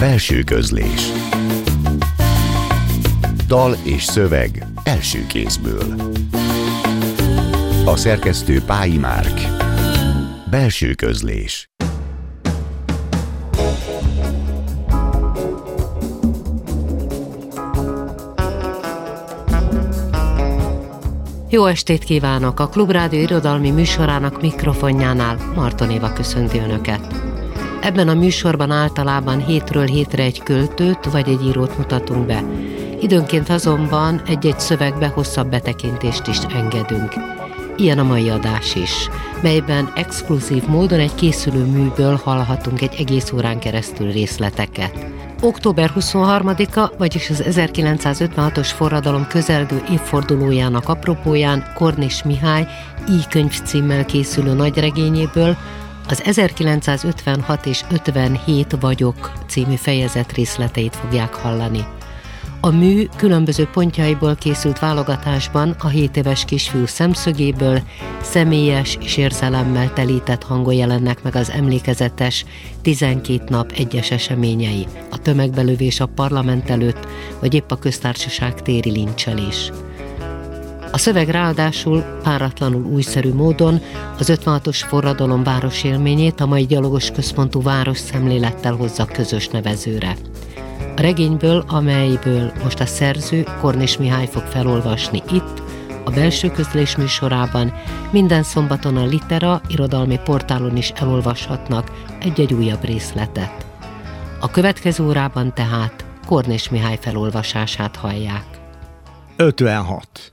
Belső közlés Dal és szöveg első kézből A szerkesztő Pályi Márk Belső közlés Jó estét kívánok! A Klubrádió irodalmi műsorának mikrofonjánál Marton Éva köszönti Önöket. Ebben a műsorban általában hétről hétre egy költőt vagy egy írót mutatunk be. Időnként azonban egy-egy szövegbe hosszabb betekintést is engedünk. Ilyen a mai adás is, melyben exkluzív módon egy készülő műből hallhatunk egy egész órán keresztül részleteket. Október 23-a, vagyis az 1956-os forradalom közelgő évfordulójának apropóján Kornis Mihály így könyv címmel készülő nagyregényéből az 1956 és 57 vagyok című fejezet részleteit fogják hallani. A mű különböző pontjaiból készült válogatásban a 7 éves kisfiú szemszögéből személyes és érzelemmel telített hangon jelennek meg az emlékezetes 12 nap egyes eseményei, a tömegbelövés a parlament előtt, vagy épp a köztársaság téri lincselés. A szöveg ráadásul páratlanul újszerű módon az 56-os forradalom városélményét a mai gyalogos központú város szemlélettel hozza közös nevezőre. A regényből, amelyből most a szerző Kornis Mihály fog felolvasni itt, a belső közlés műsorában minden szombaton a Litera irodalmi portálon is elolvashatnak egy-egy újabb részletet. A következő órában tehát Kornis Mihály felolvasását hallják. 56.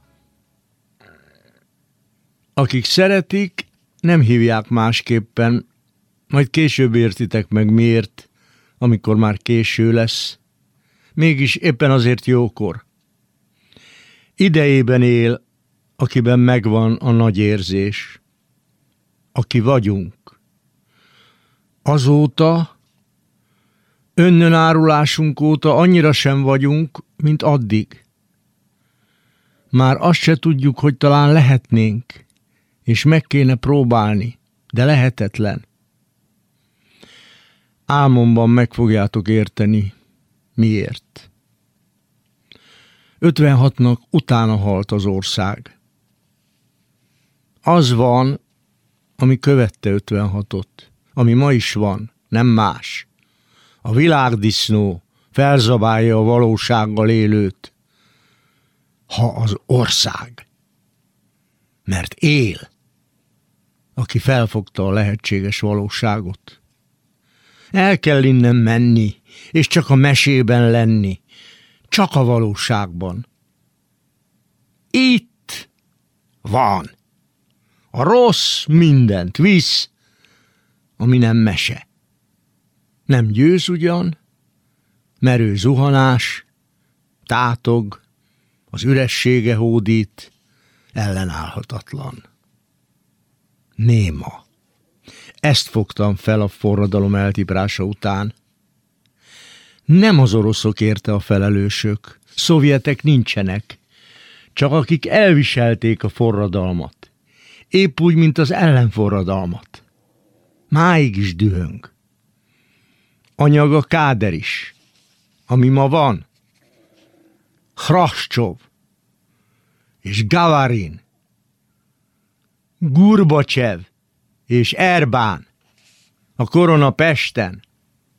Akik szeretik, nem hívják másképpen, majd később értitek meg miért, amikor már késő lesz, mégis éppen azért jókor. Idejében él, akiben megvan a nagy érzés, aki vagyunk. Azóta, önnön árulásunk óta annyira sem vagyunk, mint addig. Már azt se tudjuk, hogy talán lehetnénk, és meg kéne próbálni, de lehetetlen. Álmomban meg fogjátok érteni, miért. 56-nak utána halt az ország. Az van, ami követte 56-ot, ami ma is van, nem más. A világdisznó felzabálja a valósággal élőt, ha az ország. Mert él aki felfogta a lehetséges valóságot. El kell innen menni, és csak a mesében lenni, csak a valóságban. Itt van. A rossz mindent visz, ami nem mese. Nem győz ugyan, merő zuhanás, tátog, az üressége hódít, ellenállhatatlan néma. Ezt fogtam fel a forradalom eltibrása után. Nem az oroszok érte a felelősök, szovjetek nincsenek, csak akik elviselték a forradalmat, épp úgy, mint az ellenforradalmat. Máig is dühöng. Anyaga Káder is, ami ma van. Hrascsov és Gavarin – Gurbacsev és Erbán, a korona Pesten,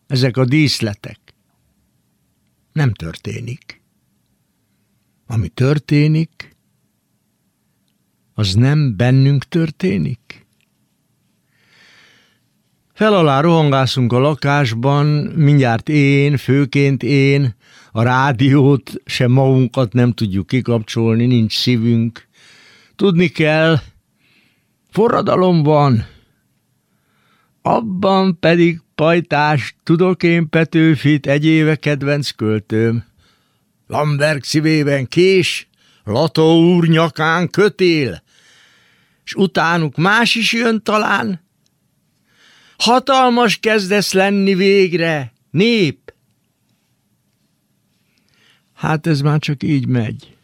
ezek a díszletek. Nem történik. Ami történik, az nem bennünk történik? Fel alá rohangászunk a lakásban, mindjárt én, főként én, a rádiót, sem magunkat nem tudjuk kikapcsolni, nincs szívünk. Tudni kell, Forradalom van, abban pedig pajtás, tudok én Petőfit, egy éve kedvenc költőm. Lamberg szívében kés, Lató úr nyakán kötél, és utánuk más is jön talán. Hatalmas kezdesz lenni végre, nép. Hát ez már csak így megy.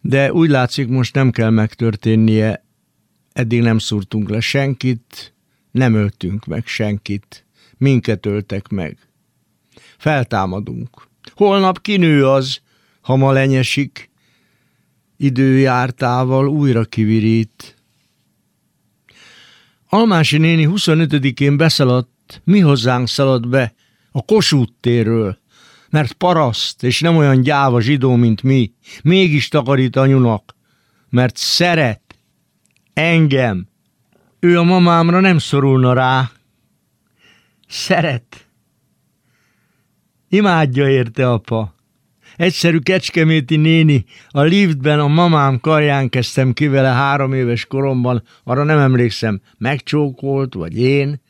De úgy látszik, most nem kell megtörténnie, eddig nem szúrtunk le senkit, nem öltünk meg senkit, minket öltek meg. Feltámadunk. Holnap kinő az, ha ma lenyesik, időjártával újra kivirít. Almási néni 25-én beszaladt, mi hozzánk szaladt be, a Kossuth térről, mert paraszt, és nem olyan gyáva zsidó, mint mi, mégis takarít anyunak, mert szeret engem. Ő a mamámra nem szorulna rá. Szeret. Imádja érte apa. Egyszerű kecskeméti néni, a liftben a mamám karján kezdtem ki vele három éves koromban, arra nem emlékszem, megcsókolt, vagy én.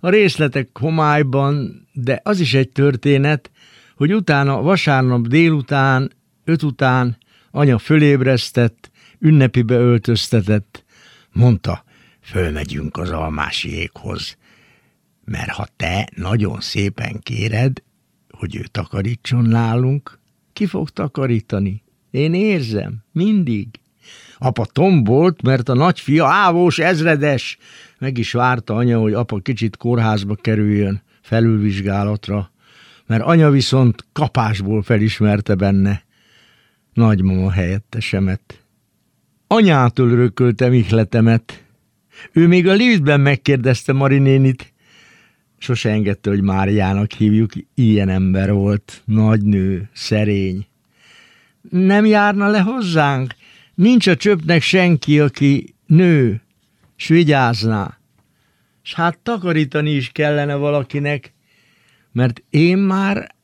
A részletek homályban, de az is egy történet, hogy utána vasárnap délután, öt után anya fölébresztett, ünnepibe öltöztetett, mondta, fölmegyünk az almási éghoz, mert ha te nagyon szépen kéred, hogy ő takarítson nálunk, ki fog takarítani? Én érzem, mindig. Apa tombolt, mert a nagyfia ávós ezredes. Meg is várta anya, hogy apa kicsit kórházba kerüljön, felülvizsgálatra, mert anya viszont kapásból felismerte benne nagymama helyettesemet. Anyától örököltem ihletemet. Ő még a liftben megkérdezte Marinénit, sose engedte, hogy Máriának hívjuk, ilyen ember volt, nagy nő, szerény. Nem járna le hozzánk? Nincs a csöpnek senki, aki nő, s vigyázná. S hát takarítani is kellene valakinek, mert én már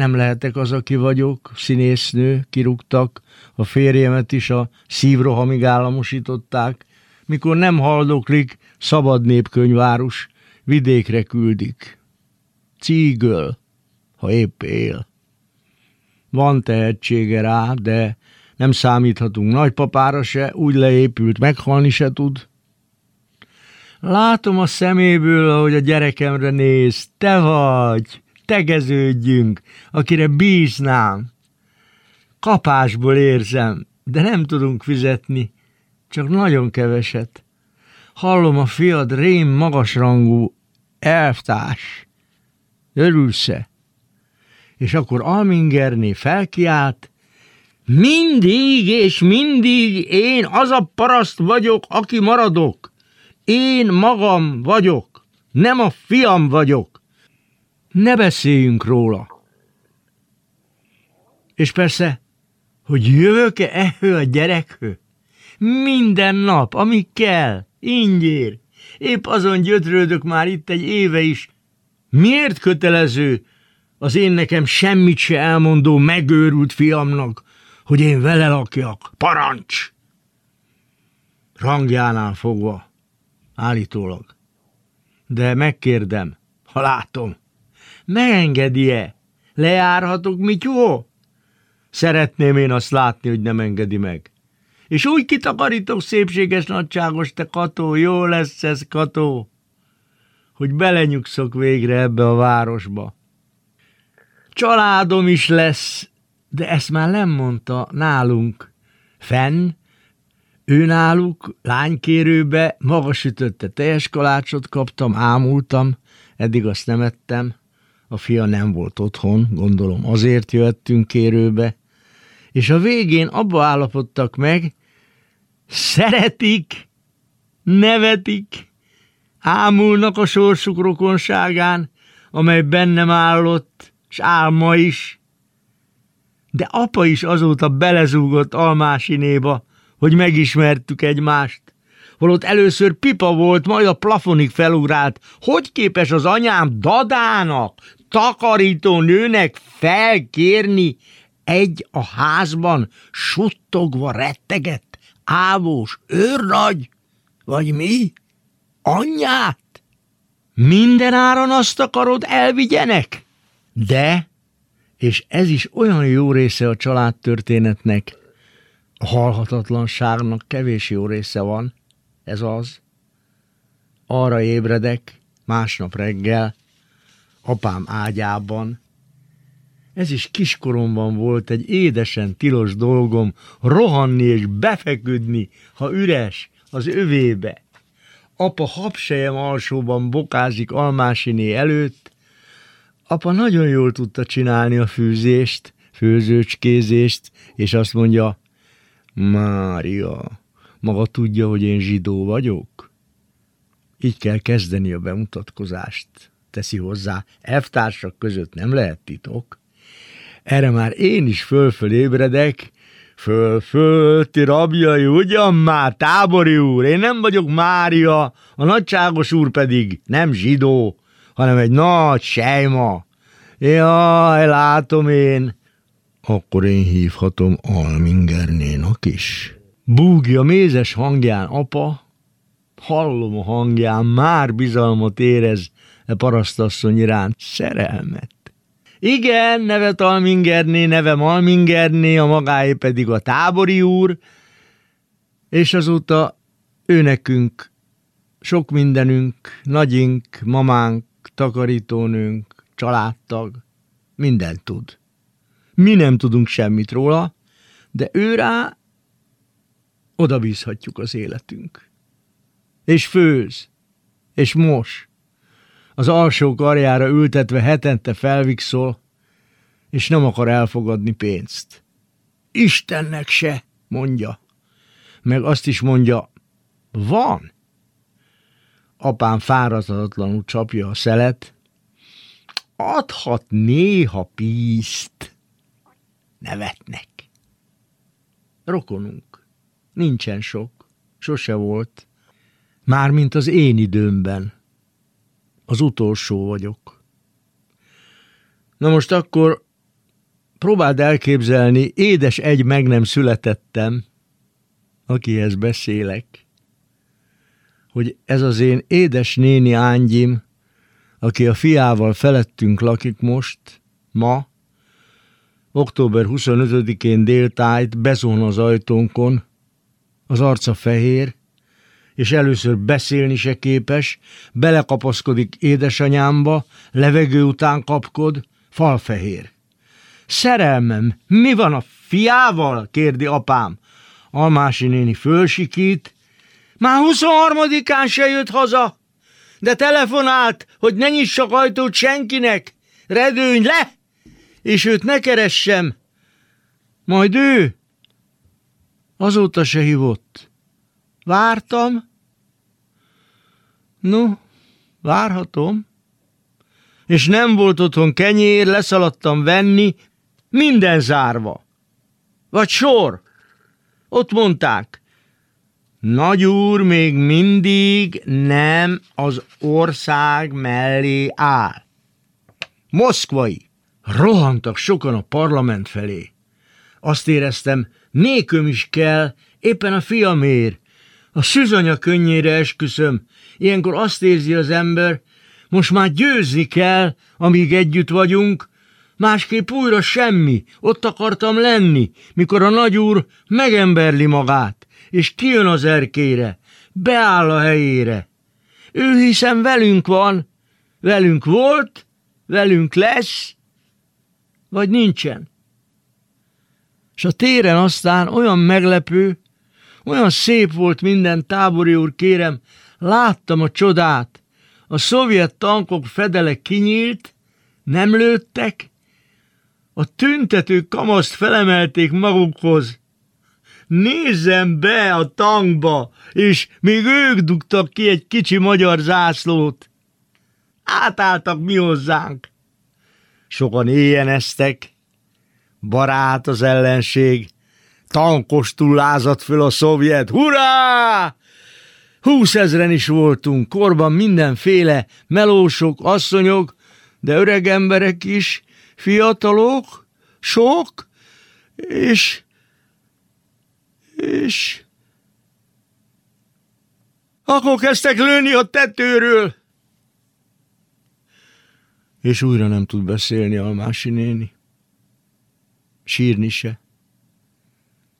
nem lehetek az, aki vagyok, színésznő, kirúgtak, a férjemet is a szívrohamig államosították, mikor nem haldoklik, szabad népkönyvárus, vidékre küldik. Cígöl, ha épp él. Van tehetsége rá, de nem számíthatunk nagypapára se, úgy leépült, meghalni se tud. Látom a szeméből, ahogy a gyerekemre néz, te vagy, tegeződjünk, akire bíznám. Kapásból érzem, de nem tudunk fizetni, csak nagyon keveset. Hallom a fiad rém magasrangú elvtárs. Örülsz-e? És akkor Almingerné felkiált, mindig és mindig én az a paraszt vagyok, aki maradok. Én magam vagyok, nem a fiam vagyok. Ne beszéljünk róla. És persze, hogy jövök-e ehő a gyerekhő? Minden nap, ami kell, ingyér. Épp azon gyötrődök már itt egy éve is. Miért kötelező az én nekem semmit se elmondó megőrült fiamnak, hogy én vele lakjak? Parancs! Rangjánál fogva, állítólag. De megkérdem, ha látom, megengedi-e? Lejárhatok, Mityó? Szeretném én azt látni, hogy nem engedi meg. És úgy kitakarítok szépséges nagyságos, te Kató, jó lesz ez, Kató, hogy belenyugszok végre ebbe a városba. Családom is lesz, de ezt már nem mondta nálunk. Fenn, ő náluk, lánykérőbe, magas ütötte teljes kalácsot kaptam, ámultam, eddig azt nem ettem. A fia nem volt otthon, gondolom azért jöttünk kérőbe. És a végén abba állapodtak meg, szeretik, nevetik, ámulnak a sorsuk rokonságán, amely bennem állott, s álma is. De apa is azóta belezúgott almásinéba, hogy megismertük egymást. Holott először pipa volt, majd a plafonig felugrált. Hogy képes az anyám dadának, takarító nőnek felkérni egy a házban, suttogva retteget? ávós őrnagy, vagy mi? Anyját? Minden áron azt akarod, elvigyenek? De, és ez is olyan jó része a családtörténetnek, a halhatatlanságnak kevés jó része van, ez az. Arra ébredek, másnap reggel, apám ágyában, ez is kiskoromban volt egy édesen tilos dolgom, rohanni és befeküdni, ha üres, az övébe. Apa habsejem alsóban bokázik almásiné előtt, apa nagyon jól tudta csinálni a fűzést, főzőcskézést, és azt mondja, Mária, maga tudja, hogy én zsidó vagyok? Így kell kezdeni a bemutatkozást, teszi hozzá, elvtársak között nem lehet titok. Erre már én is fölföl ébredek, föl-föl, ti rabjai, ugyan már, tábori úr, én nem vagyok Mária, a nagyságos úr pedig nem zsidó, hanem egy nagy sejma. Jaj, látom én. Akkor én hívhatom Almingernénak is. Búgja mézes hangján apa, hallom a hangján, már bizalmat érez parasztasszony iránt, szerelmet. Igen, neve Almingerné, neve Malmingerné, a magáé pedig a tábori úr, és azóta ő nekünk sok mindenünk, nagyink, mamánk, takarítónőnk, családtag, mindent tud. Mi nem tudunk semmit róla, de ő rá oda bízhatjuk az életünk. És főz, és mos, az alsó karjára ültetve hetente felvikszol, és nem akar elfogadni pénzt. Istennek se, mondja. Meg azt is mondja, van. Apám fáradhatatlanul csapja a szelet, adhat néha pízt. Nevetnek. Rokonunk. Nincsen sok. Sose volt. Mármint az én időmben. Az utolsó vagyok. Na most akkor próbáld elképzelni, édes egy meg nem születettem, akihez beszélek, hogy ez az én édes néni ángyim, aki a fiával felettünk lakik most, ma, október 25-én déltájt bezón az ajtónkon, az arca fehér, és először beszélni se képes, belekapaszkodik édesanyámba, levegő után kapkod, falfehér. Szerelmem, mi van a fiával? kérdi apám. Almási néni fölsikít. Már 23-án se jött haza, de telefonált, hogy ne nyissak ajtót senkinek. Redőny le, és őt ne keressem. Majd ő azóta se hívott. Vártam. No, várhatom. És nem volt otthon kenyér, leszaladtam venni, minden zárva. Vagy sor. Ott mondták, nagy úr még mindig nem az ország mellé áll. Moszkvai. Rohantak sokan a parlament felé. Azt éreztem, néköm is kell, éppen a fiamért. A szüzanya könnyére esküszöm. Ilyenkor azt érzi az ember, most már győzni kell, amíg együtt vagyunk, másképp újra semmi, ott akartam lenni, mikor a nagyúr megemberli magát, és kijön az erkére, beáll a helyére. Ő hiszem velünk van, velünk volt, velünk lesz, vagy nincsen. És a téren aztán olyan meglepő, olyan szép volt minden tábori úr, kérem, láttam a csodát. A szovjet tankok fedele kinyílt, nem lőttek, a tüntetők kamaszt felemelték magukhoz. Nézzem be a tankba, és még ők dugtak ki egy kicsi magyar zászlót. Átálltak mi hozzánk. Sokan éjjeneztek, barát az ellenség, tankostul lázadt föl a szovjet. Hurrá! Húszezren is voltunk, korban mindenféle melósok, asszonyok, de öreg emberek is, fiatalok, sok, és, és akkor kezdtek lőni a tetőről. És újra nem tud beszélni Almási néni. Sírni se.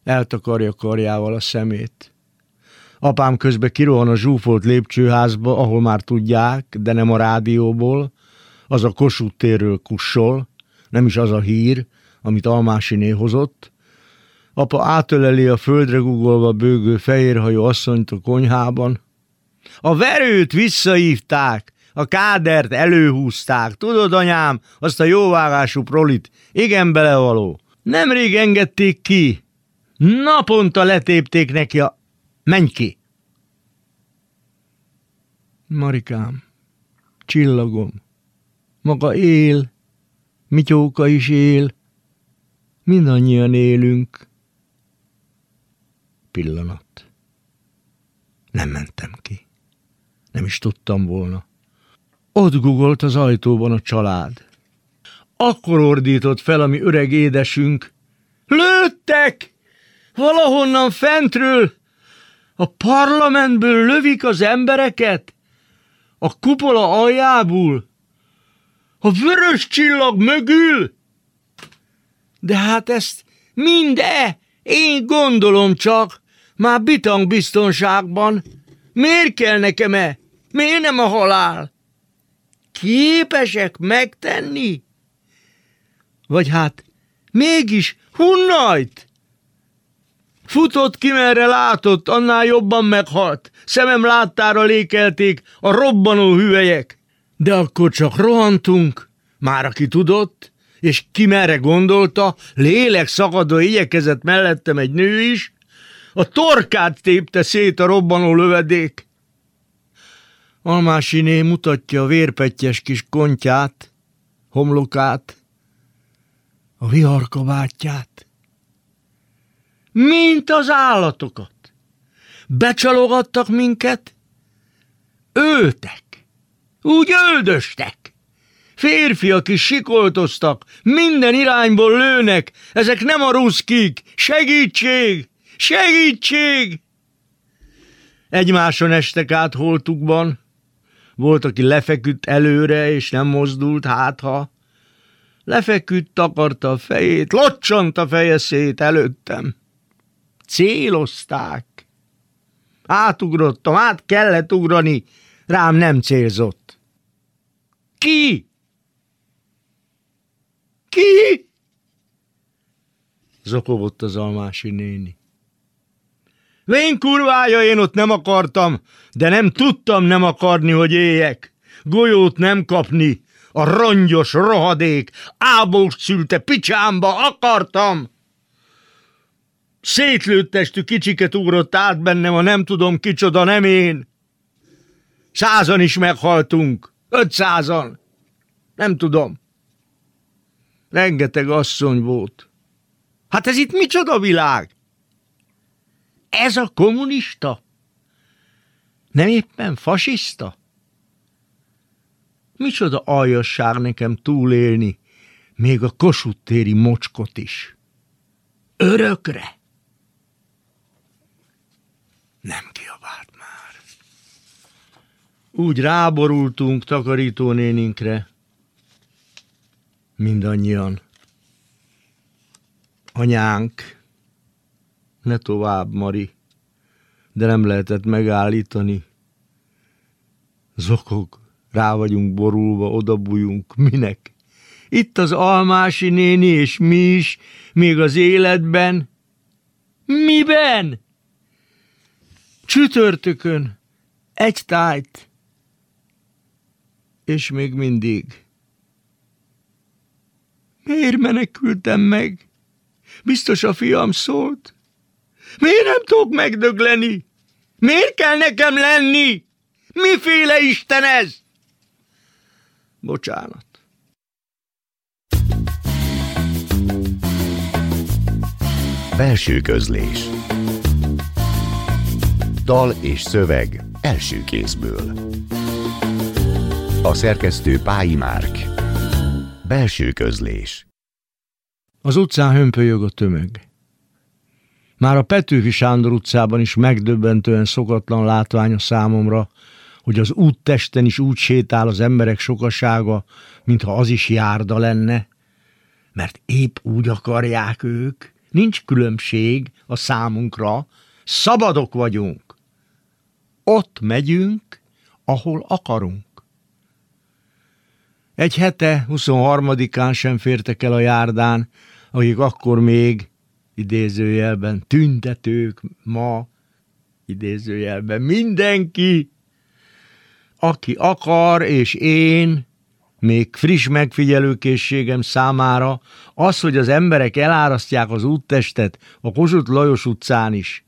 Eltakarja karjával a szemét. Apám közbe kirohan a zsúfolt lépcsőházba, ahol már tudják, de nem a rádióból, az a Kossuth térről kussol, nem is az a hír, amit Almásiné hozott. Apa átöleli a földre gugolva bőgő fehérhajú asszonyt a konyhában. A verőt visszaívták, a kádert előhúzták. Tudod, anyám, azt a jóvágású prolit. Igen, belevaló. Nemrég engedték ki. Naponta letépték neki a... Menj ki! Marikám, csillagom, maga él, Mityóka is él, mindannyian élünk. Pillanat. Nem mentem ki. Nem is tudtam volna. Ott gugolt az ajtóban a család. Akkor ordított fel a mi öreg édesünk. Lőttek! Valahonnan fentről! A parlamentből lövik az embereket? A kupola aljából? A vörös csillag mögül? De hát ezt mind-e, én gondolom csak, már bitang biztonságban. Miért kell nekem-e? Miért nem a halál? Képesek megtenni? Vagy hát mégis hunnajt? Futott ki, merre látott, annál jobban meghalt. Szemem láttára lékelték a robbanó hüvelyek. De akkor csak rohantunk, már aki tudott, és ki merre gondolta, lélek szakadva igyekezett mellettem egy nő is, a torkát tépte szét a robbanó lövedék. Almásiné mutatja a vérpettyes kis kontját, homlokát, a viharkabátját. Mint az állatokat. Becsalogattak minket, öltek. Úgy öldöstek. Férfiak is sikoltoztak, minden irányból lőnek, ezek nem a ruszkik. Segítség! Segítség! Egymáson estek át holtukban. Volt, aki lefeküdt előre, és nem mozdult, hátha. Lefeküdt, takarta a fejét, locsant a feje szét előttem. Célozták. Átugrottam, át kellett ugrani, rám nem célzott. Ki? Ki? Zokogott az almási néni. Vén kurvája, én ott nem akartam, de nem tudtam nem akarni, hogy éljek. Golyót nem kapni, a rongyos rohadék, ábós szülte picsámba akartam. Szétlőtt testű kicsiket ugrott át bennem, a nem tudom kicsoda, nem én. Százan is meghaltunk. Ötszázan. Nem tudom. Rengeteg asszony volt. Hát ez itt micsoda világ? Ez a kommunista? Nem éppen fasiszta? Micsoda aljasság nekem túlélni, még a kosuttéri mocskot is. Örökre? Nem kiabált úgy ráborultunk takarítónéninkre, mindannyian. Anyánk, ne tovább, Mari, de nem lehetett megállítani. Zokog, rá vagyunk borulva, odabújunk, minek? Itt az almási néni, és mi is, még az életben. Miben? Csütörtökön, egy tájt, és még mindig. Miért menekültem meg? Biztos a fiam szólt. Miért nem tudok megdögleni? Miért kell nekem lenni? Miféle Isten ez? Bocsánat. Belső közlés Dal és szöveg első kézből a szerkesztő Pályi Márk. Belső közlés. Az utcán hömpölyög a tömeg. Már a Petőfi Sándor utcában is megdöbbentően szokatlan látvány a számomra, hogy az úttesten is úgy sétál az emberek sokasága, mintha az is járda lenne, mert épp úgy akarják ők, nincs különbség a számunkra, szabadok vagyunk. Ott megyünk, ahol akarunk. Egy hete, 23-án sem fértek el a járdán, akik akkor még, idézőjelben, tüntetők, ma, idézőjelben, mindenki, aki akar, és én, még friss megfigyelőkészségem számára, az, hogy az emberek elárasztják az úttestet a Kossuth Lajos utcán is.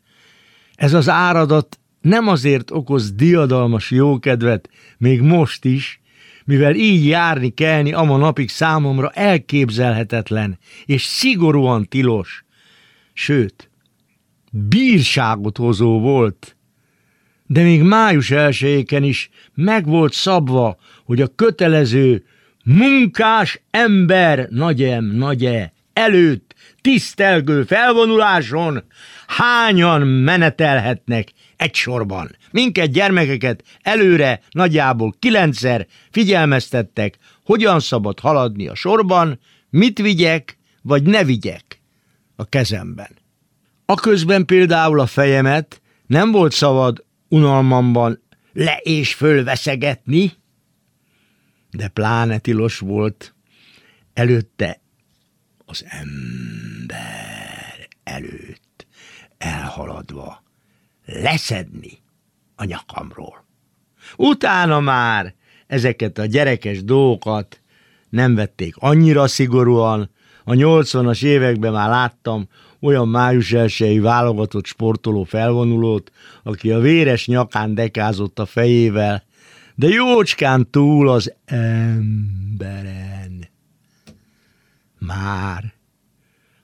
Ez az áradat nem azért okoz diadalmas jókedvet, még most is, mivel így járni kelni ama napig számomra elképzelhetetlen, és szigorúan tilos. Sőt, bírságot hozó volt. De még május elsőjéken is meg volt szabva, hogy a kötelező munkás ember nagyem, nagye előtt tisztelgő felvonuláson hányan menetelhetnek egy sorban. Minket gyermekeket előre nagyjából kilencszer figyelmeztettek, hogyan szabad haladni a sorban, mit vigyek, vagy ne vigyek a kezemben. A közben például a fejemet nem volt szabad unalmamban le és fölveszegetni, de pláne tilos volt előtte az ember előtt elhaladva leszedni a nyakamról. Utána már ezeket a gyerekes dolgokat nem vették annyira szigorúan, a 80-as években már láttam olyan május elsői válogatott sportoló felvonulót, aki a véres nyakán dekázott a fejével, de jócskán túl az emberen. Már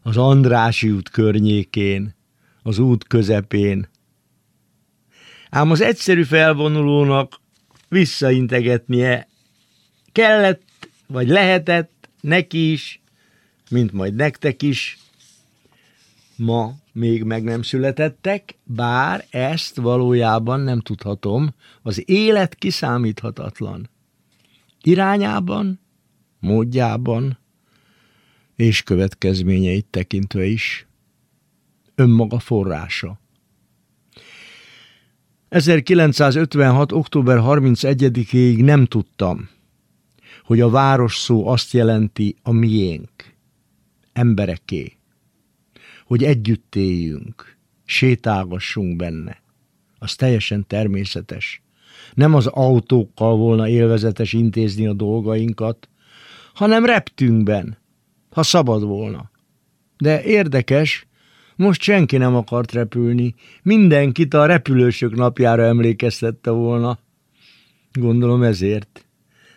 az Andrási út környékén, az út közepén. Ám az egyszerű felvonulónak visszaintegetnie kellett, vagy lehetett neki is, mint majd nektek is, ma még meg nem születettek, bár ezt valójában nem tudhatom, az élet kiszámíthatatlan. Irányában, módjában és következményeit tekintve is önmaga forrása. 1956. október 31-ig nem tudtam, hogy a város szó azt jelenti a miénk, embereké hogy együtt éljünk, sétálgassunk benne. Az teljesen természetes. Nem az autókkal volna élvezetes intézni a dolgainkat, hanem reptünkben, ha szabad volna. De érdekes, most senki nem akart repülni, mindenkit a repülősök napjára emlékeztette volna. Gondolom ezért.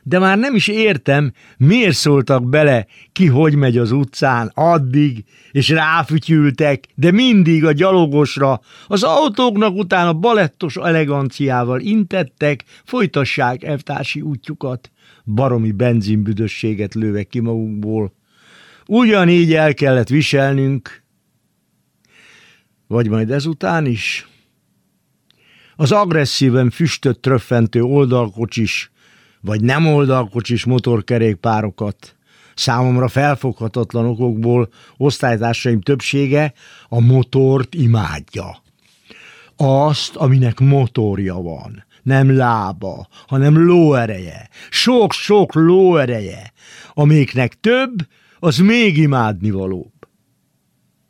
De már nem is értem, miért szóltak bele, ki hogy megy az utcán, addig, és ráfütyültek, de mindig a gyalogosra, az autóknak utána balettos eleganciával intettek, folytassák elvtársi útjukat, baromi benzinbüdösséget lőve ki magukból. Ugyanígy el kellett viselnünk, vagy majd ezután is. Az agresszíven füstöt tröffentő oldalkocsis, vagy nem oldalkocsis motorkerékpárokat. Számomra felfoghatatlan okokból osztálytársaim többsége a motort imádja. Azt, aminek motorja van, nem lába, hanem lóereje, sok-sok lóereje, amiknek több, az még imádnivalóbb.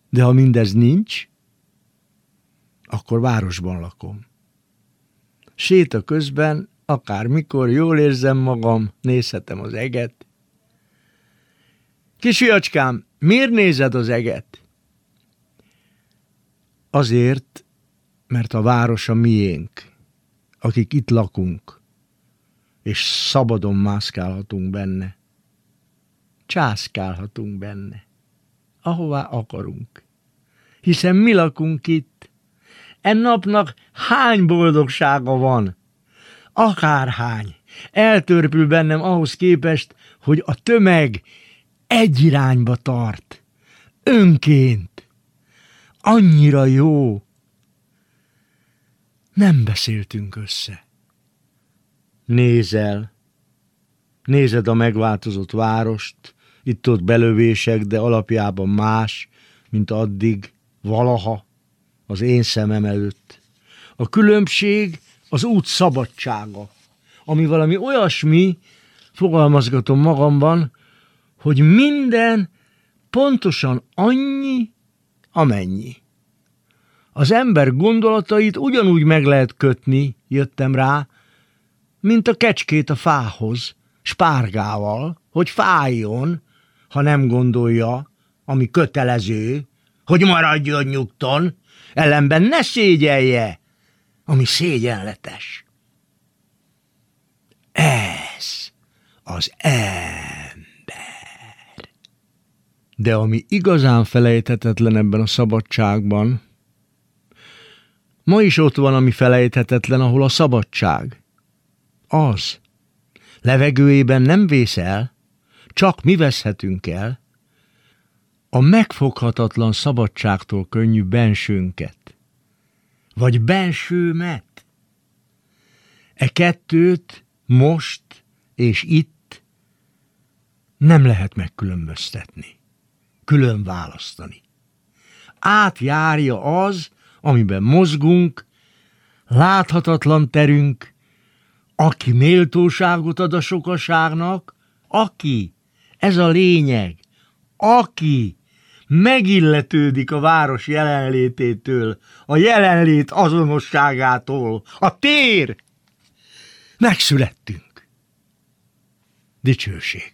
De ha mindez nincs, akkor városban lakom. Séta közben akármikor jól érzem magam, nézhetem az eget. Kisfiacskám, miért nézed az eget? Azért, mert a város a miénk, akik itt lakunk, és szabadon mászkálhatunk benne. Császkálhatunk benne, ahová akarunk. Hiszen mi lakunk itt. En napnak hány boldogsága van, akárhány, eltörpül bennem ahhoz képest, hogy a tömeg egy irányba tart. Önként. Annyira jó. Nem beszéltünk össze. Nézel. Nézed a megváltozott várost, itt-ott belövések, de alapjában más, mint addig, valaha, az én szemem előtt. A különbség az út szabadsága, ami valami olyasmi, fogalmazgatom magamban, hogy minden pontosan annyi, amennyi. Az ember gondolatait ugyanúgy meg lehet kötni, jöttem rá, mint a kecskét a fához, spárgával, hogy fájjon, ha nem gondolja, ami kötelező, hogy maradjon nyugton, ellenben ne szégyelje, ami szégyenletes. Ez az ember. De ami igazán felejthetetlen ebben a szabadságban, ma is ott van, ami felejthetetlen, ahol a szabadság. Az. Levegőjében nem vész el, csak mi veszhetünk el, a megfoghatatlan szabadságtól könnyű bensőnket, vagy bensőmet. E kettőt most és itt nem lehet megkülönböztetni, külön választani. Átjárja az, amiben mozgunk, láthatatlan terünk, aki méltóságot ad a sokaságnak, aki, ez a lényeg, aki megilletődik a város jelenlététől, a jelenlét azonosságától, a tér. Megszülettünk. Dicsőség.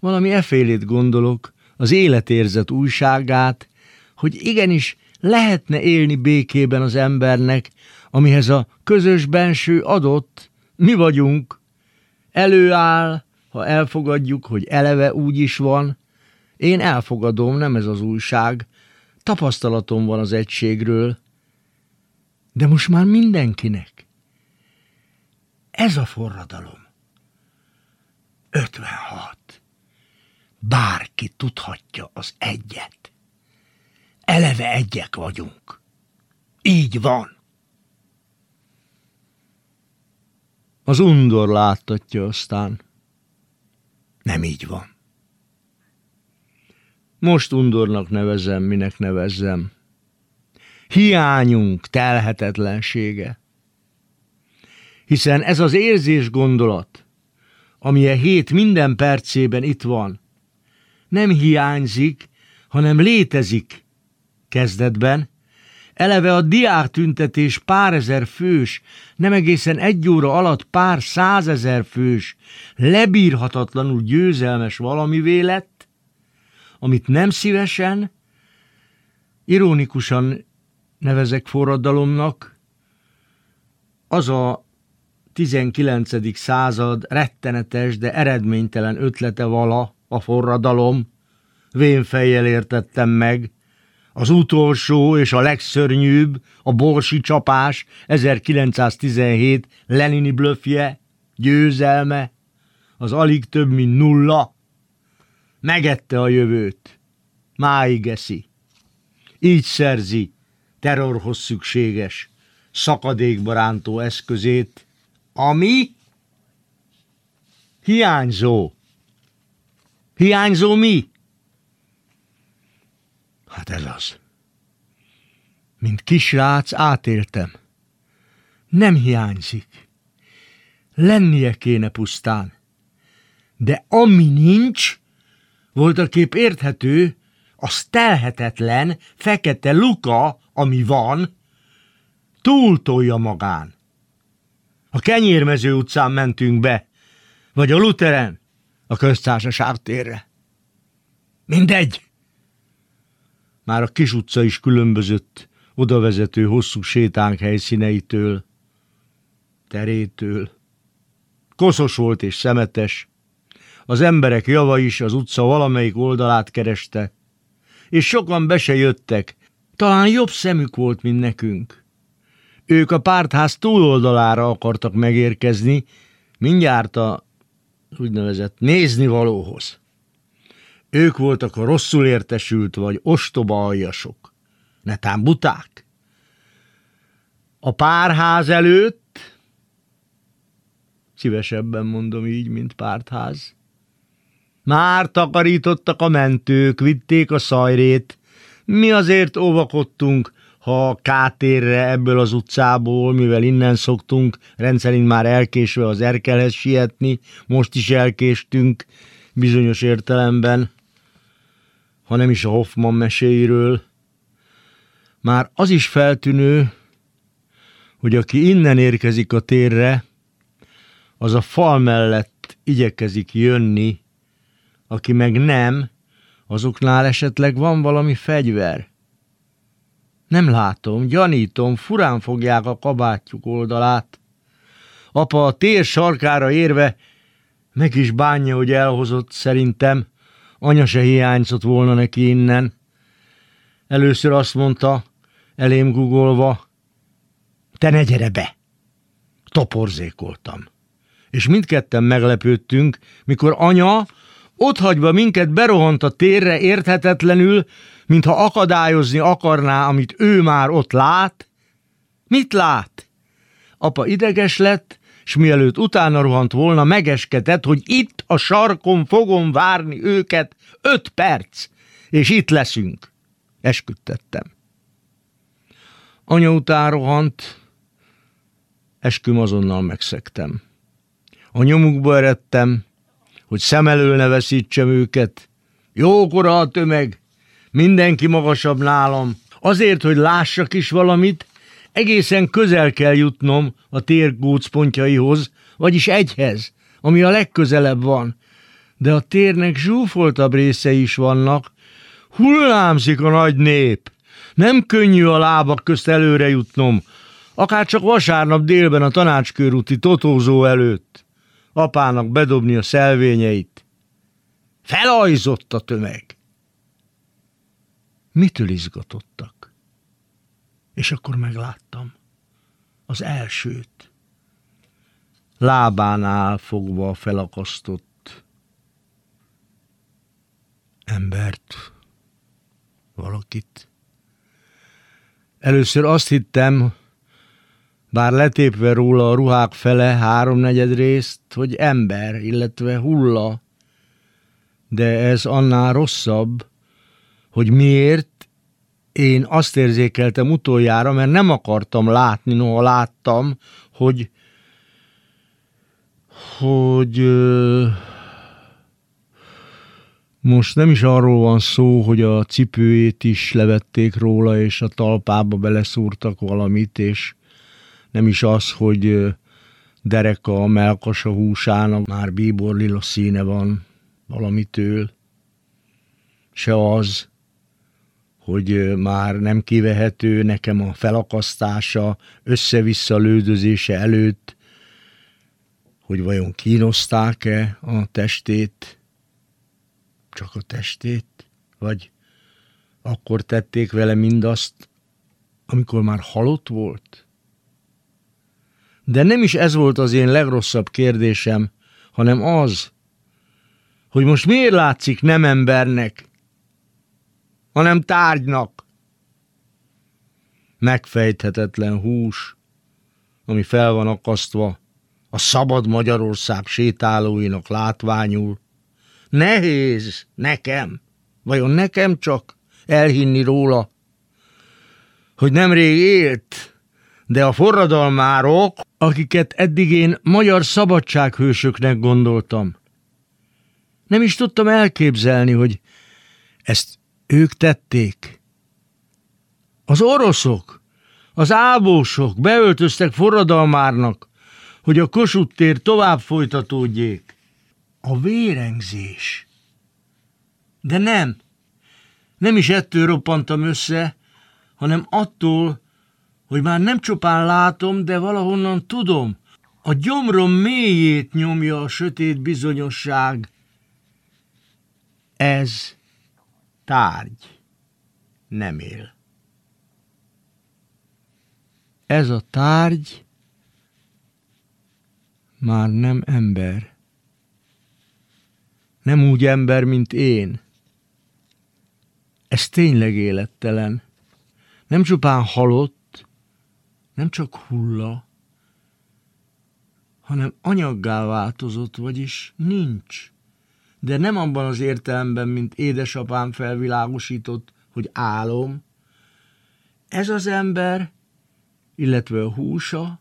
Valami efélét gondolok, az életérzet újságát, hogy igenis lehetne élni békében az embernek, amihez a közös benső adott, mi vagyunk, előáll, ha elfogadjuk, hogy eleve úgy is van, én elfogadom, nem ez az újság, tapasztalatom van az egységről, de most már mindenkinek. Ez a forradalom. 56. Bárki tudhatja az egyet. Eleve egyek vagyunk. Így van. Az undor láttatja aztán. Nem így van. Most undornak nevezem, minek nevezzem. Hiányunk telhetetlensége. Hiszen ez az érzés gondolat, ami a hét minden percében itt van, nem hiányzik, hanem létezik kezdetben, Eleve a diák tüntetés pár ezer fős, nem egészen egy óra alatt pár százezer fős, lebírhatatlanul győzelmes valami lett, amit nem szívesen, ironikusan nevezek forradalomnak, az a 19. század rettenetes, de eredménytelen ötlete vala, a forradalom, vénfejjel értettem meg, az utolsó és a legszörnyűbb, a borsi csapás 1917 Lenini blöfje, győzelme, az alig több, mint nulla, megette a jövőt, máig eszi. Így szerzi terrorhoz szükséges, szakadékba rántó eszközét, ami hiányzó. Hiányzó mi? Hát ez az. Mint kisrác átéltem. Nem hiányzik. Lennie kéne pusztán. De ami nincs, voltaképp érthető, az telhetetlen, fekete luka, ami van, túltolja magán. A Kenyérmező utcán mentünk be, vagy a Luteren, a köztársaság térre. Mindegy. Már a kis utca is különbözött odavezető hosszú sétánk helyszíneitől, terétől. Koszos volt és szemetes, az emberek java is az utca valamelyik oldalát kereste, és sokan be se jöttek, talán jobb szemük volt, mint nekünk. Ők a pártház túloldalára akartak megérkezni, mindjárt a úgynevezett nézni valóhoz. Ők voltak a rosszul értesült vagy ostoba aljasok. Netán buták. A párház előtt, szívesebben mondom így, mint pártház, már takarítottak a mentők, vitték a szajrét, mi azért óvakodtunk, ha kátérre ebből az utcából, mivel innen szoktunk, rendszerint már elkésve az Erkelhez sietni, most is elkéstünk bizonyos értelemben ha nem is a Hoffman meséiről. Már az is feltűnő, hogy aki innen érkezik a térre, az a fal mellett igyekezik jönni, aki meg nem, azoknál esetleg van valami fegyver. Nem látom, gyanítom, furán fogják a kabátjuk oldalát. Apa a tér sarkára érve meg is bánja, hogy elhozott szerintem. Anya se hiányzott volna neki innen. Először azt mondta, elém gugolva, te ne gyere be! Toporzékoltam. És mindketten meglepődtünk, mikor anya otthagyva minket berohant a térre érthetetlenül, mintha akadályozni akarná, amit ő már ott lát. Mit lát? Apa ideges lett, s mielőtt utána rohant volna, megeskedett, hogy itt a sarkon fogom várni őket öt perc, és itt leszünk. Esküdtettem. Anya után rohant, esküm azonnal megszektem. A nyomukba eredtem, hogy szem elől ne veszítsem őket. Jókora a tömeg, mindenki magasabb nálam. Azért, hogy lássak is valamit, egészen közel kell jutnom a tér gócpontjaihoz, vagyis egyhez, ami a legközelebb van. De a térnek zsúfoltabb részei is vannak. Hullámzik a nagy nép. Nem könnyű a lábak közt előre jutnom, akár csak vasárnap délben a tanácskörúti totózó előtt. Apának bedobni a szelvényeit. Felajzott a tömeg. Mitől izgatottak? És akkor megláttam az elsőt. Lábánál fogva felakasztott embert, valakit. Először azt hittem, bár letépve róla a ruhák fele háromnegyed részt, hogy ember, illetve hulla. De ez annál rosszabb, hogy miért én azt érzékeltem utoljára, mert nem akartam látni, noha láttam, hogy hogy most nem is arról van szó, hogy a cipőjét is levették róla, és a talpába beleszúrtak valamit, és nem is az, hogy dereka, a melkasa húsának már bíbor lila színe van valamitől, se az, hogy már nem kivehető nekem a felakasztása, össze-vissza lődözése előtt, hogy vajon kínozták-e a testét, csak a testét, vagy akkor tették vele mindazt, amikor már halott volt? De nem is ez volt az én legrosszabb kérdésem, hanem az, hogy most miért látszik nem embernek, hanem tárgynak. Megfejthetetlen hús, ami fel van akasztva, a szabad Magyarország sétálóinak látványul. Nehéz nekem, vajon nekem csak elhinni róla, hogy nemrég élt, de a forradalmárok, akiket eddig én magyar szabadsághősöknek gondoltam, nem is tudtam elképzelni, hogy ezt ők tették. Az oroszok, az ábósok beöltöztek forradalmárnak, hogy a Kossuth tér tovább folytatódjék. A vérengzés. De nem. Nem is ettől roppantam össze, hanem attól, hogy már nem csupán látom, de valahonnan tudom, a gyomrom mélyét nyomja a sötét bizonyosság. Ez tárgy nem él. Ez a tárgy már nem ember. Nem úgy ember, mint én. Ez tényleg élettelen. Nem csupán halott, nem csak hulla, hanem anyaggá változott, vagyis nincs. De nem abban az értelemben, mint édesapám felvilágosított, hogy álom. Ez az ember, illetve a húsa,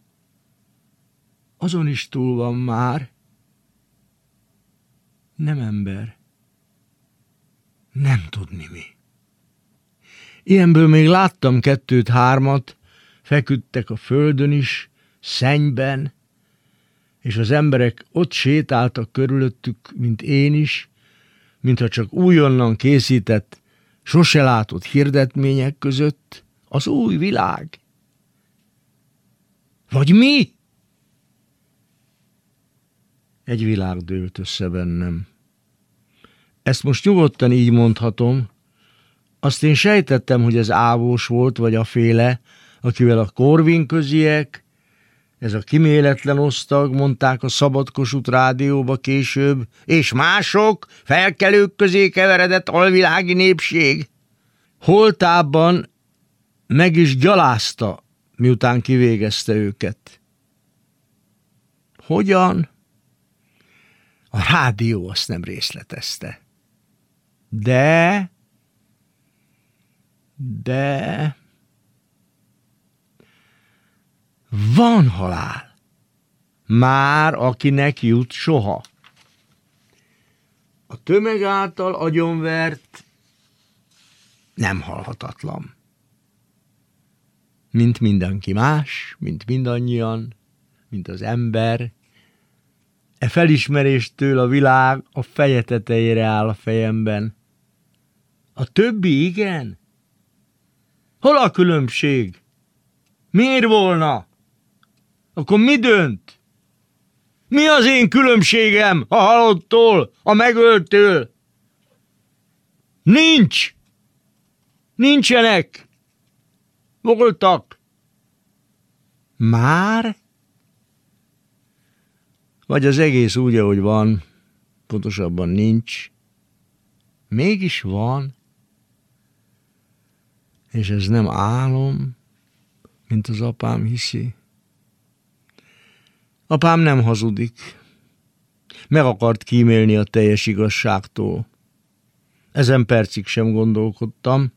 azon is túl van már. Nem ember. Nem tudni mi. Ilyenből még láttam kettőt-hármat, feküdtek a földön is, szennyben, és az emberek ott sétáltak körülöttük, mint én is, mintha csak újonnan készített, sose látott hirdetmények között az új világ. Vagy mi? Egy világ dőlt össze bennem. Ezt most nyugodtan így mondhatom, azt én sejtettem, hogy ez ávós volt, vagy a féle, akivel a Korvin köziek, ez a kiméletlen osztag, mondták a Szabadkosut rádióba később, és mások, felkelők közé keveredett alvilági népség. Holtában meg is gyalázta, miután kivégezte őket. Hogyan? A rádió azt nem részletezte. De, de van halál. Már akinek jut soha. A tömeg által agyonvert nem halhatatlan. Mint mindenki más, mint mindannyian, mint az ember. E felismeréstől a világ a feje tetejére áll a fejemben. A többi igen? Hol a különbség? Miért volna? Akkor mi dönt? Mi az én különbségem a halottól, a megöltől? Nincs! Nincsenek! Voltak! Már? Vagy az egész úgy, ahogy van, pontosabban nincs. Mégis van. És ez nem álom, mint az apám hiszi. Apám nem hazudik. Meg akart kímélni a teljes igazságtól. Ezen percig sem gondolkodtam.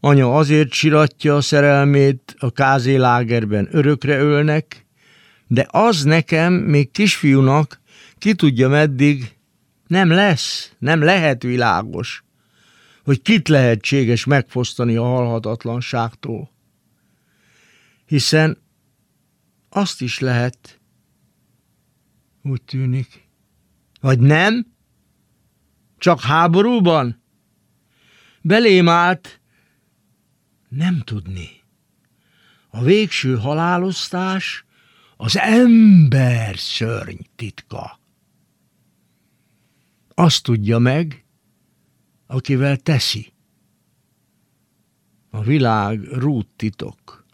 Anya azért siratja a szerelmét, a kázélágerben örökre ölnek, de az nekem, még kisfiúnak, ki tudja meddig, nem lesz, nem lehet világos, hogy kit lehetséges megfosztani a halhatatlanságtól. Hiszen azt is lehet, úgy tűnik. Vagy nem? Csak háborúban? Belém állt, nem tudni. A végső halálosztás az ember szörny titka. Azt tudja meg, akivel teszi. A világ rút titok.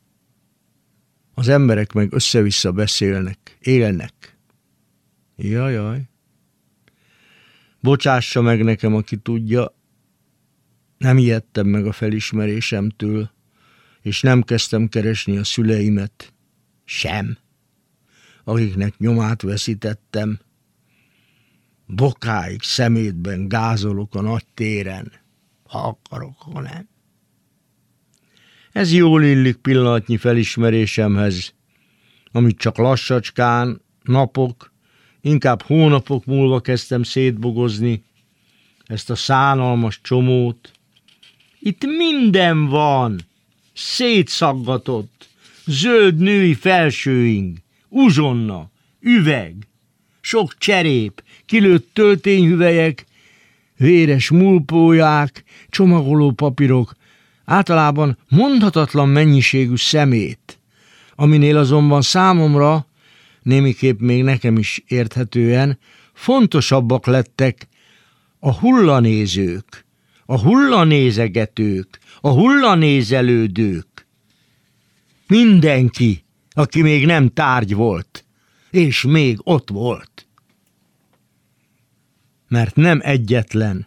Az emberek meg össze-vissza beszélnek, élnek. Jajaj. Bocsássa meg nekem, aki tudja, nem ijedtem meg a felismerésemtől, és nem kezdtem keresni a szüleimet. Sem. Akiknek nyomát veszítettem. Bokáig szemétben gázolok a nagy téren, ha akarok, ha nem. Ez jól illik pillanatnyi felismerésemhez, amit csak lassacskán, napok, inkább hónapok múlva kezdtem szétbogozni ezt a szánalmas csomót. Itt minden van, szétszaggatott, zöld női felsőing, uzsonna, üveg, sok cserép, kilőtt töltényhüvelyek, véres mulpóják, csomagoló papírok, általában mondhatatlan mennyiségű szemét, aminél azonban számomra némiképp még nekem is érthetően, fontosabbak lettek a hullanézők, a hullanézegetők, a hullanézelődők. Mindenki, aki még nem tárgy volt, és még ott volt. Mert nem egyetlen,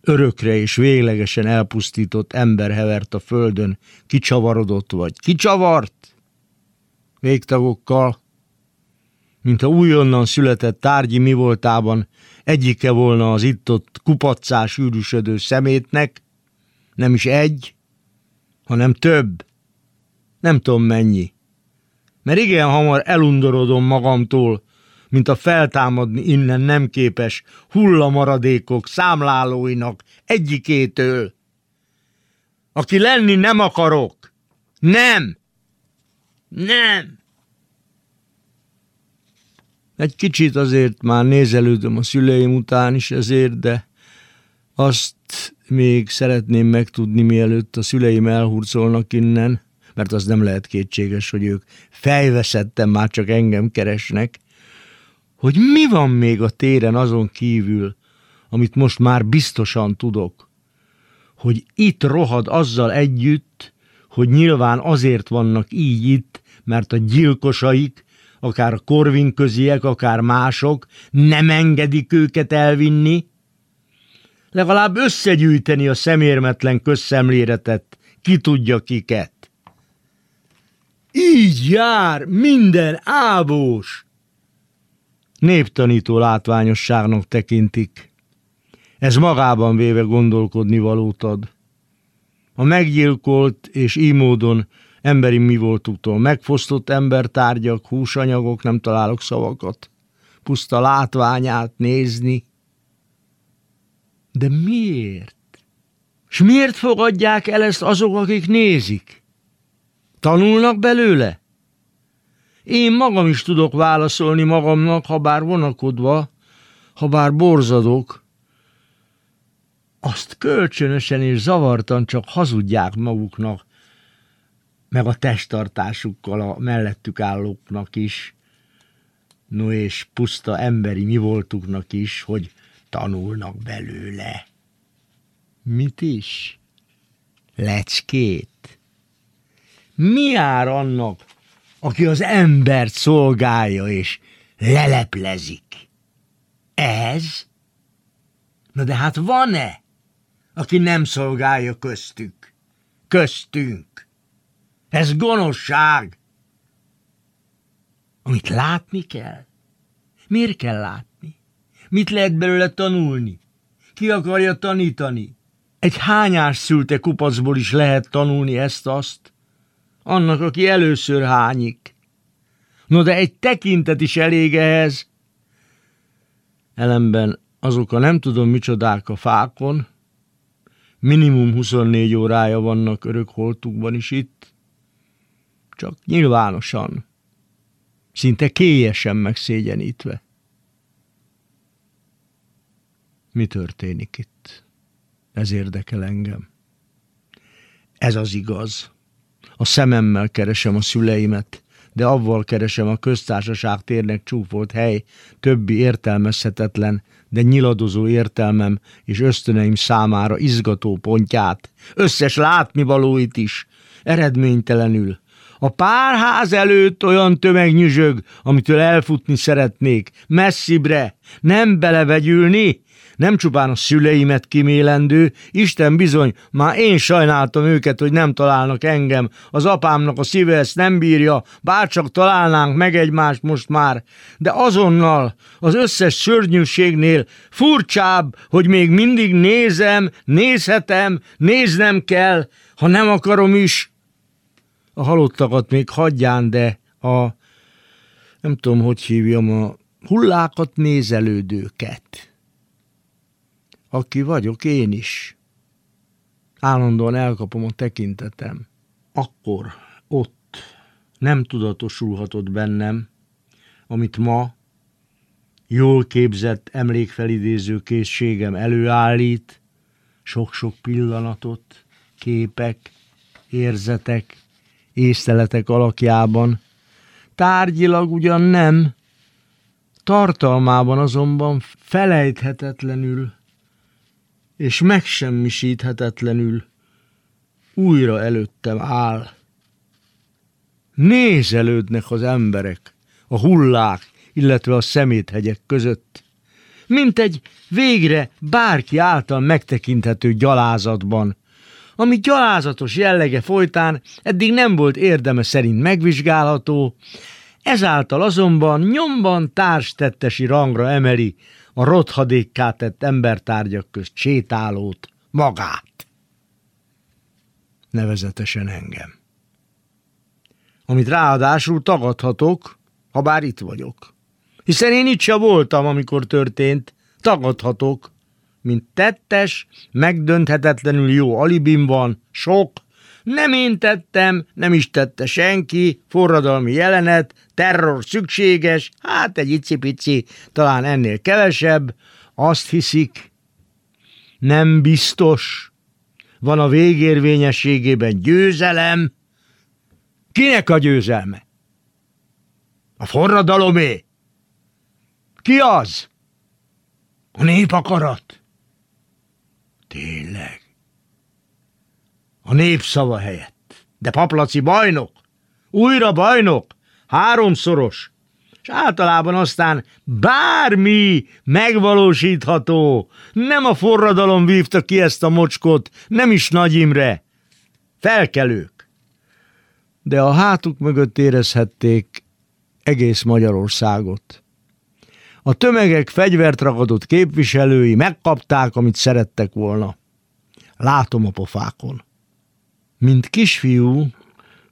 örökre és véglegesen elpusztított ember hevert a földön, kicsavarodott vagy kicsavart, végtagokkal, mint a újonnan született tárgyi mi voltában egyike volna az itt-ott kupacás űrűsödő szemétnek, nem is egy, hanem több. Nem tudom mennyi. Mert igen hamar elundorodom magamtól, mint a feltámadni innen nem képes hullamaradékok számlálóinak egyikétől. Aki lenni nem akarok. Nem! Nem! Egy kicsit azért már nézelődöm a szüleim után is ezért, de azt még szeretném megtudni, mielőtt a szüleim elhurcolnak innen, mert az nem lehet kétséges, hogy ők fejveszettem már csak engem keresnek, hogy mi van még a téren azon kívül, amit most már biztosan tudok, hogy itt rohad azzal együtt, hogy nyilván azért vannak így itt, mert a gyilkosaik, akár korvin köziek, akár mások nem engedik őket elvinni, legalább összegyűjteni a szemérmetlen közszemléretet, ki tudja kiket. Így jár minden ábós! Néptanító látványosságnak tekintik. Ez magában véve gondolkodni valót ad. A meggyilkolt és így módon emberi mi voltuktól megfosztott embertárgyak, húsanyagok, nem találok szavakat. Puszta látványát nézni. De miért? És miért fogadják el ezt azok, akik nézik? Tanulnak belőle? Én magam is tudok válaszolni magamnak, ha bár vonakodva, ha bár borzadok. Azt kölcsönösen és zavartan csak hazudják maguknak, meg a testtartásukkal a mellettük állóknak is, no és puszta emberi mi voltuknak is, hogy tanulnak belőle. Mit is? Lecskét? Mi jár annak, aki az embert szolgálja és leleplezik? Ez? Na de hát van-e, aki nem szolgálja köztük? Köztünk. Ez gonoszság. Amit látni kell? Miért kell látni? Mit lehet belőle tanulni? Ki akarja tanítani? Egy hányás szülte kupacból is lehet tanulni ezt-azt. Annak, aki először hányik. No, de egy tekintet is elég ehhez. Ellenben azok a nem tudom micsodák a fákon, minimum 24 órája vannak örök holtukban is itt, csak nyilvánosan, szinte kélyesen megszégyenítve. Mi történik itt? Ez érdekel engem. Ez az igaz. A szememmel keresem a szüleimet, de avval keresem a köztársaság térnek csúfolt hely többi értelmezhetetlen, de nyiladozó értelmem és ösztöneim számára izgató pontját, összes látnivalóit is, eredménytelenül, a párház előtt olyan tömeg nyüzsög, amitől elfutni szeretnék, messzibre, nem belevegyülni, nem csupán a szüleimet kimélendő, Isten bizony, már én sajnáltam őket, hogy nem találnak engem, az apámnak a szíve ezt nem bírja, bárcsak találnánk meg egymást most már, de azonnal, az összes szörnyűségnél furcsább, hogy még mindig nézem, nézhetem, néznem kell, ha nem akarom is, a halottakat még hagyján, de a, nem tudom, hogy hívjam, a hullákat nézelődőket. Aki vagyok én is. Állandóan elkapom a tekintetem. Akkor, ott nem tudatosulhatott bennem, amit ma jól képzett emlékfelidéző készségem előállít, sok-sok pillanatot, képek, érzetek, észleletek alakjában. Tárgyilag ugyan nem, tartalmában azonban felejthetetlenül és megsemmisíthetetlenül újra előttem áll. Nézelődnek az emberek, a hullák, illetve a szeméthegyek között, mint egy végre bárki által megtekinthető gyalázatban, ami gyalázatos jellege folytán eddig nem volt érdeme szerint megvizsgálható, ezáltal azonban nyomban társtettesi rangra emeli a rothadékká tett embertárgyak közt sétálót, magát. Nevezetesen engem. Amit ráadásul tagadhatok, ha bár itt vagyok. Hiszen én itt sem voltam, amikor történt, tagadhatok, mint tettes, megdönthetetlenül jó alibim van, sok, Nem én tettem, nem is tette senki, forradalmi jelenet, terror szükséges, hát egy icipici, talán ennél kevesebb, azt hiszik, nem biztos, van a végérvényességében győzelem. Kinek a győzelme? A forradalomé? Ki az? A népakarat. Tényleg. A népszava helyett. De Paplaci bajnok. Újra bajnok. Háromszoros. És általában aztán bármi megvalósítható. Nem a forradalom vívta ki ezt a mocskot, nem is Nagy Imre. Felkelők. De a hátuk mögött érezhették egész Magyarországot. A tömegek fegyvert ragadott képviselői megkapták, amit szerettek volna. Látom a pofákon. Mint kisfiú,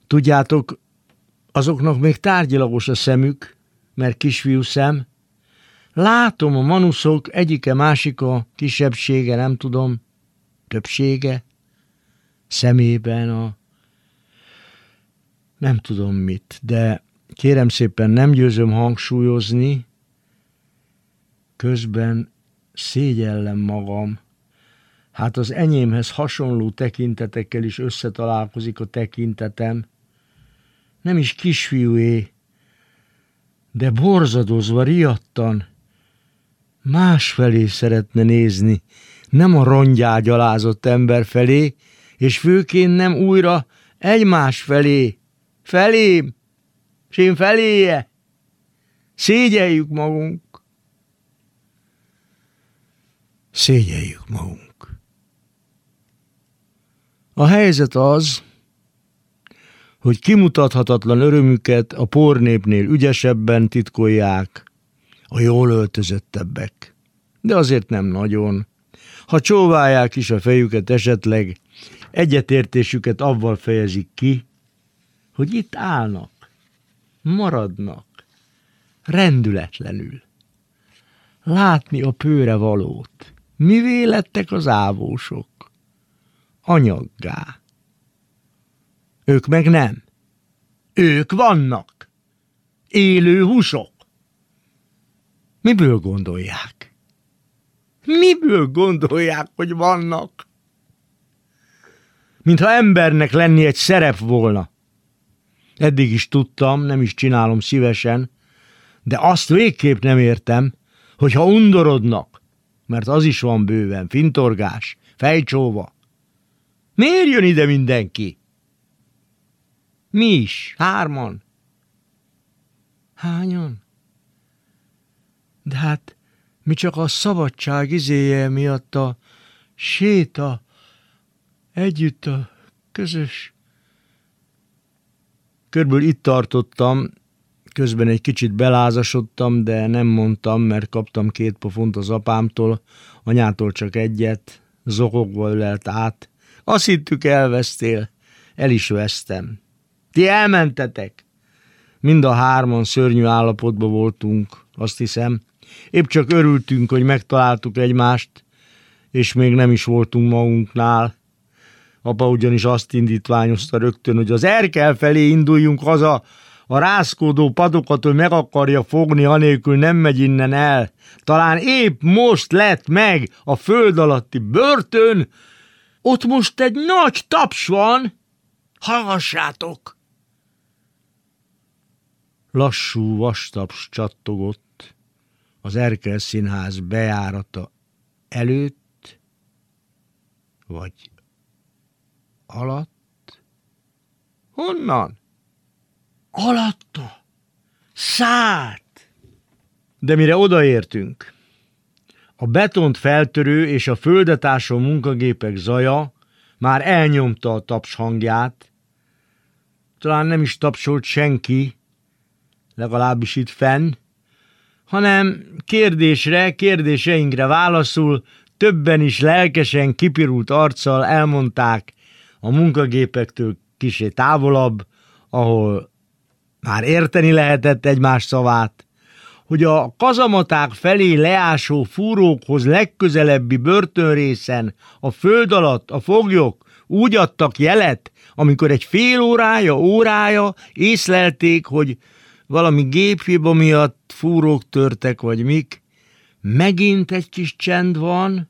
tudjátok, azoknak még tárgyilagos a szemük, mert kisfiú szem. Látom a manuszok egyike másika, kisebbsége, nem tudom, többsége, szemében a nem tudom mit, de kérem szépen nem győzöm hangsúlyozni, közben szégyellem magam. Hát az enyémhez hasonló tekintetekkel is összetalálkozik a tekintetem. Nem is kisfiúé, de borzadozva, riadtan, másfelé szeretne nézni, nem a rongyá gyalázott ember felé, és főként nem újra egymás felé, felém, és én feléje. Szégyeljük magunk. Szégyeljük magunk. A helyzet az, hogy kimutathatatlan örömüket a pornépnél ügyesebben titkolják a jól öltözöttebbek. De azért nem nagyon. Ha csóválják is a fejüket esetleg, egyetértésüket avval fejezik ki, hogy itt állnak, maradnak, rendületlenül. Látni a pőre valót. Mivé lettek az ávósok? Anyaggá ők meg nem. Ők vannak. Élő húsok. Miből gondolják? Miből gondolják, hogy vannak? Mintha embernek lenni egy szerep volna. Eddig is tudtam, nem is csinálom szívesen, de azt végképp nem értem, hogy ha undorodnak, mert az is van bőven, fintorgás, fejcsóva. Miért jön ide mindenki? Mi is? Hárman? Hányan? De hát mi csak a szabadság izéje miatt a séta, együtt a közös. Körből itt tartottam, közben egy kicsit belázasodtam, de nem mondtam, mert kaptam két pofont az apámtól, anyától csak egyet, zokogva ölelt át. Azt hittük elvesztél, el is vesztem. Ti elmentetek. Mind a hárman szörnyű állapotban voltunk, azt hiszem. Épp csak örültünk, hogy megtaláltuk egymást, és még nem is voltunk magunknál. Apa ugyanis azt indítványozta rögtön, hogy az Erkel felé induljunk haza, a rászkódó padokat, hogy meg akarja fogni, anélkül nem megy innen el. Talán épp most lett meg a föld alatti börtön, ott most egy nagy taps van. Hallgassátok! Lassú vastaps csattogott az Erkel színház bejárata előtt, vagy alatt? Honnan? Alatta. Szállt. De mire odaértünk, a betont feltörő és a földetásoló munkagépek zaja már elnyomta a taps hangját, talán nem is tapsolt senki, legalábbis itt fenn, hanem kérdésre, kérdéseinkre válaszul többen is lelkesen kipirult arccal elmondták a munkagépektől kisé távolabb, ahol már érteni lehetett egymás szavát, hogy a kazamaták felé leásó fúrókhoz legközelebbi börtönrészen a föld alatt a foglyok úgy adtak jelet, amikor egy fél órája, órája észlelték, hogy valami géphiba miatt fúrók törtek, vagy mik. Megint egy kis csend van,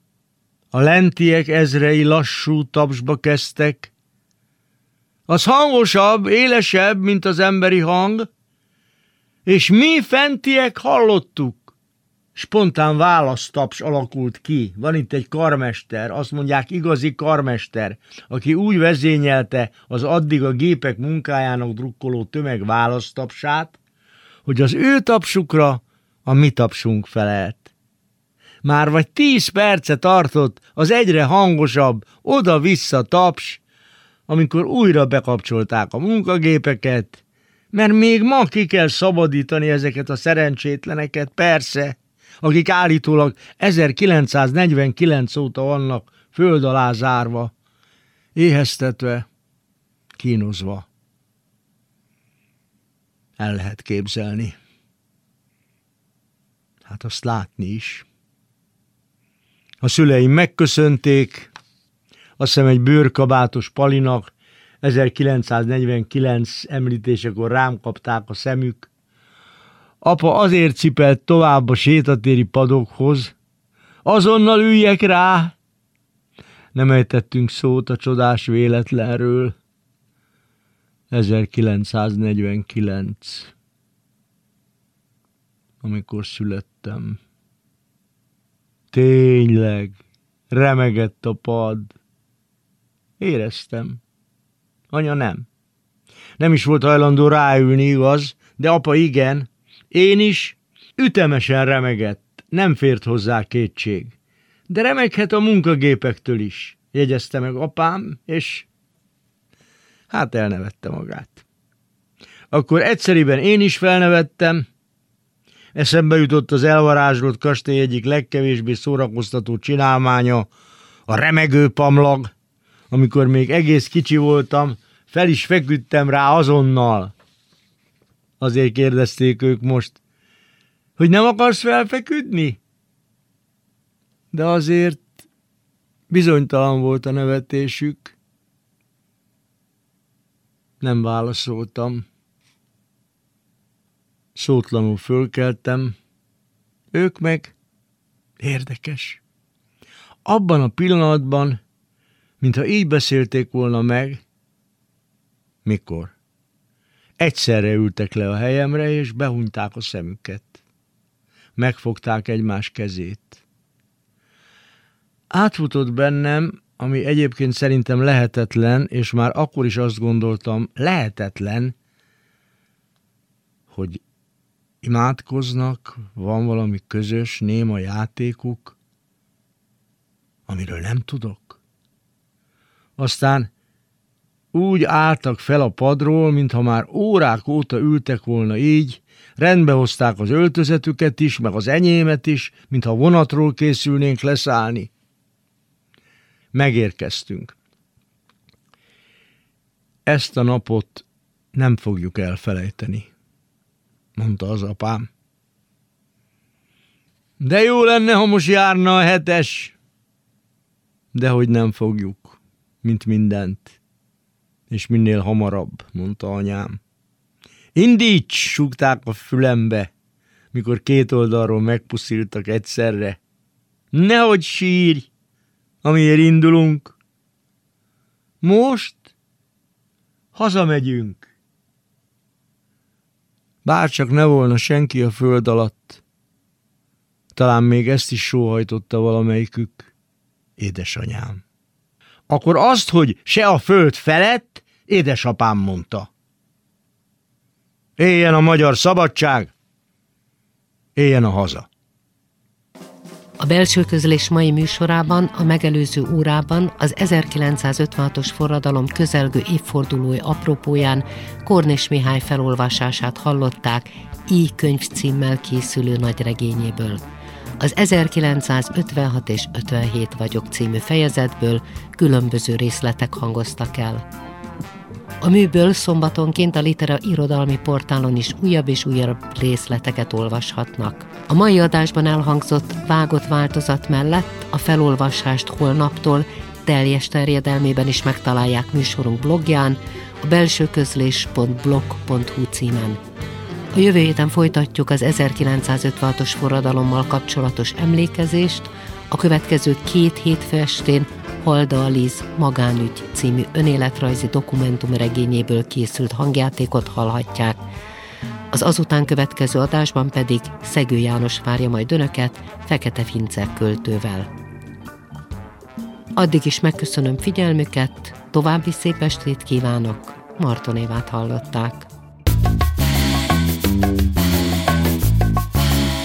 a lentiek ezrei lassú tapsba kezdtek. Az hangosabb, élesebb, mint az emberi hang, és mi fentiek hallottuk. Spontán választaps alakult ki. Van itt egy karmester, azt mondják igazi karmester, aki úgy vezényelte az addig a gépek munkájának drukkoló tömeg választapsát, hogy az ő tapsukra a mi tapsunk felelt. Már vagy tíz perce tartott az egyre hangosabb oda-vissza taps, amikor újra bekapcsolták a munkagépeket, mert még ma ki kell szabadítani ezeket a szerencsétleneket, persze, akik állítólag 1949 óta vannak föld alá zárva, éheztetve, kínozva. El lehet képzelni. Hát azt látni is. A szüleim megköszönték, azt hiszem egy bőrkabátos palinak, 1949 említésekor rám kapták a szemük. Apa azért cipelt tovább a sétatéri padokhoz, azonnal üljek rá. Nem ejtettünk szót a csodás véletlenről. 1949, amikor születtem. Tényleg, remegett a pad. Éreztem. Anya nem. Nem is volt hajlandó ráülni, igaz, de apa igen. Én is ütemesen remegett, nem fért hozzá kétség. De remeghet a munkagépektől is, jegyezte meg apám, és hát elnevette magát. Akkor egyszeriben én is felnevettem, Eszembe jutott az elvarázsolt kastély egyik legkevésbé szórakoztató csinálmánya, a remegő pamlag. Amikor még egész kicsi voltam, fel is feküdtem rá azonnal. Azért kérdezték ők most, hogy nem akarsz felfeküdni? De azért bizonytalan volt a nevetésük. Nem válaszoltam. Szótlanul fölkeltem, ők meg érdekes. Abban a pillanatban, mintha így beszélték volna meg, mikor? Egyszerre ültek le a helyemre, és behunyták a szemüket. Megfogták egymás kezét. Átfutott bennem, ami egyébként szerintem lehetetlen, és már akkor is azt gondoltam, lehetetlen, hogy imádkoznak, van valami közös, néma játékuk, amiről nem tudok. Aztán úgy álltak fel a padról, mintha már órák óta ültek volna így, rendbe hozták az öltözetüket is, meg az enyémet is, mintha vonatról készülnénk leszállni. Megérkeztünk. Ezt a napot nem fogjuk elfelejteni mondta az apám. De jó lenne, ha most járna a hetes. De hogy nem fogjuk, mint mindent. És minél hamarabb, mondta anyám. Indíts, súgták a fülembe, mikor két oldalról megpusziltak egyszerre. Nehogy sírj, amiért indulunk. Most hazamegyünk. Bárcsak ne volna senki a föld alatt. Talán még ezt is sóhajtotta valamelyikük. Édesanyám. Akkor azt, hogy se a föld felett, édesapám mondta. Éljen a magyar szabadság, éljen a haza. A belső közlés mai műsorában a megelőző órában az 1956-os forradalom közelgő évfordulói apropóján Kornis Mihály felolvasását hallották I könyv címmel készülő nagyregényéből. Az 1956 és 57 vagyok című fejezetből különböző részletek hangoztak el. A műből szombatonként a Litera irodalmi portálon is újabb és újabb részleteket olvashatnak. A mai adásban elhangzott vágott változat mellett a felolvasást holnaptól teljes terjedelmében is megtalálják műsorunk blogján, a belsőközlés.blog.hu címen. A jövő héten folytatjuk az 1956-os forradalommal kapcsolatos emlékezést, a következő két hétfő estén Halda Aliz Magánügy című önéletrajzi dokumentumregényéből készült hangjátékot hallhatják. Az azután következő adásban pedig Szegő János várja majd önöket Fekete Fince költővel. Addig is megköszönöm figyelmüket, további szép estét kívánok, Marton Évát hallották.